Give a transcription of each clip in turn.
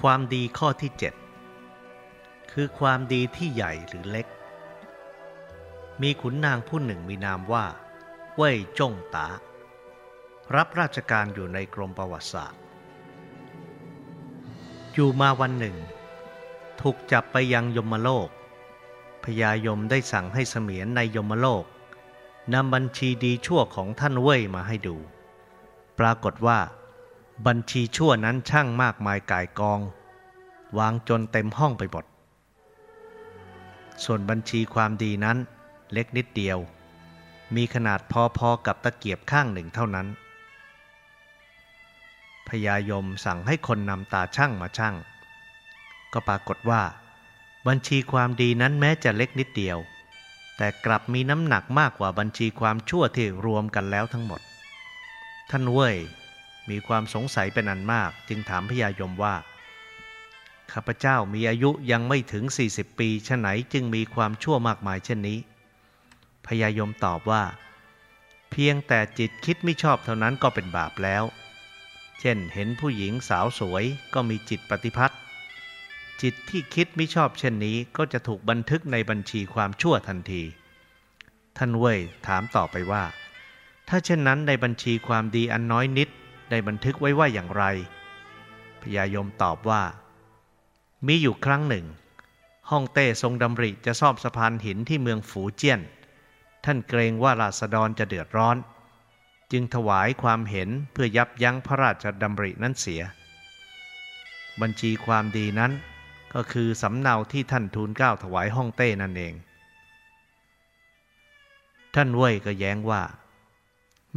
ความดีข้อที่ 7 คือความดีที่ใหญ่หรือเล็ก มีขุนนางผู้หนึ่งมีนามว่า เว่ยจงตา รับราชการอยู่ในกรมประวัติศาสตร์ อยู่มาวันหนึ่ง ถูกจับไปยังยมโลก พญายมได้สั่งให้เสมียนในยมโลกนำบัญชีดีชั่วของท่านเว่ยมาให้ดู ปรากฏว่า บัญชีชั่วนั้นช่างมากมายกายกอง วางจนเต็มห้องไปหมด ส่วนบัญชีความดีนั้นเล็กนิดเดียว มีขนาดพอๆกับตะเกียบข้างหนึ่งเท่านั้น พญายมสั่งให้คนนำตาช่างมาช่าง ก็ปรากฏว่า บัญชีความดีนั้นแม้จะเล็กนิดเดียว แต่กลับมีน้ำหนักมากกว่าบัญชีความชั่วที่รวมกันแล้วทั้งหมด ท่านเว่ย มีความสงสัยเป็นอันมาก จึงถามพญายมว่า ข้าพเจ้ามีอายุยังไม่ถึง 40 ปีฉะไหนจึงมีความชั่วมากมายเช่นนี้พญายมตอบว่า เพียงแต่จิตคิดไม่ชอบเท่านั้นก็เป็นบาปแล้ว เช่นเห็นผู้หญิงสาวสวยก็มีจิตปฏิพัทธ์จิตที่คิดไม่ชอบเช่นนี้ก็จะถูกบันทึกในบัญชีความชั่วทันที ท่านเว่ยถามต่อไปว่า ถ้าเช่นนั้นในบัญชีความดีอันน้อยนิด ได้บันทึกไว้ว่าอย่างไร พญายมตอบว่า มีอยู่ครั้งหนึ่ง ฮ่องเต้ทรงดำริจะซ่อมสะพานหินที่เมืองฝูเจี้ยน ท่านเกรงว่าราษฎรจะเดือดร้อน จึงถวายความเห็นเพื่อยับยั้งพระราชดำรินั้นเสีย บัญชีความดีนั้นก็คือสำเนาที่ท่านทูลเกล้าถวายฮ่องเต้นั่นเอง ท่านเว่ยก็แย้งว่า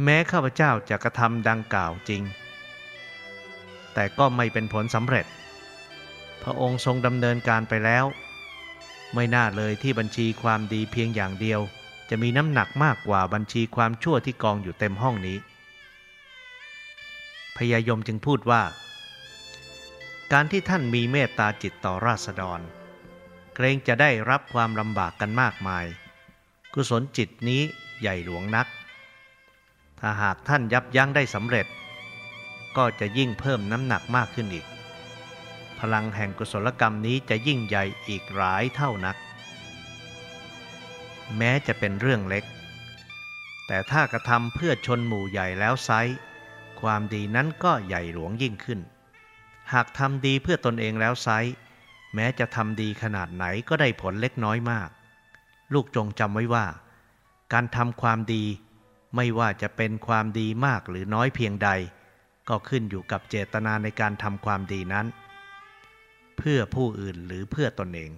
แม้ข้าพเจ้าจะกระทำดังกล่าวจริง แต่ก็ไม่เป็นผลสำเร็จ พระองค์ทรงดำเนินการไปแล้ว ไม่น่าเลยที่บัญชีความดีเพียงอย่างเดียว จะมีน้ำหนักมากกว่าบัญชีความชั่วที่กองอยู่เต็มห้องนี้พญายมจึงพูดว่า การที่ท่านมีเมตตาจิตต่อราษฎร เกรงจะได้รับความลำบากกันมากมาย กุศลจิตนี้ใหญ่หลวงนัก ถ้าหากท่านยับยั้งได้สำเร็จ ก็จะยิ่งเพิ่มน้ำหนักมากขึ้นอีก พลังแห่งกุศลกรรมนี้จะยิ่งใหญ่อีกหลายเท่านัก แม้จะเป็นเรื่องเล็ก แต่ถ้ากระทำเพื่อชนหมู่ใหญ่แล้วไซความดีนั้นก็ใหญ่หลวงยิ่งขึ้น หากทำดีเพื่อตนเองแล้วไซแม้จะทำดีขนาดไหนก็ได้ผลเล็กน้อยมาก ลูกจงจำไว้ว่า การทำความดี ไม่ว่าจะเป็นความดีมากหรือน้อยเพียงใด ก็ขึ้นอยู่กับเจตนาในการทำความดีนั้น เพื่อผู้อื่นหรือเพื่อตนเอง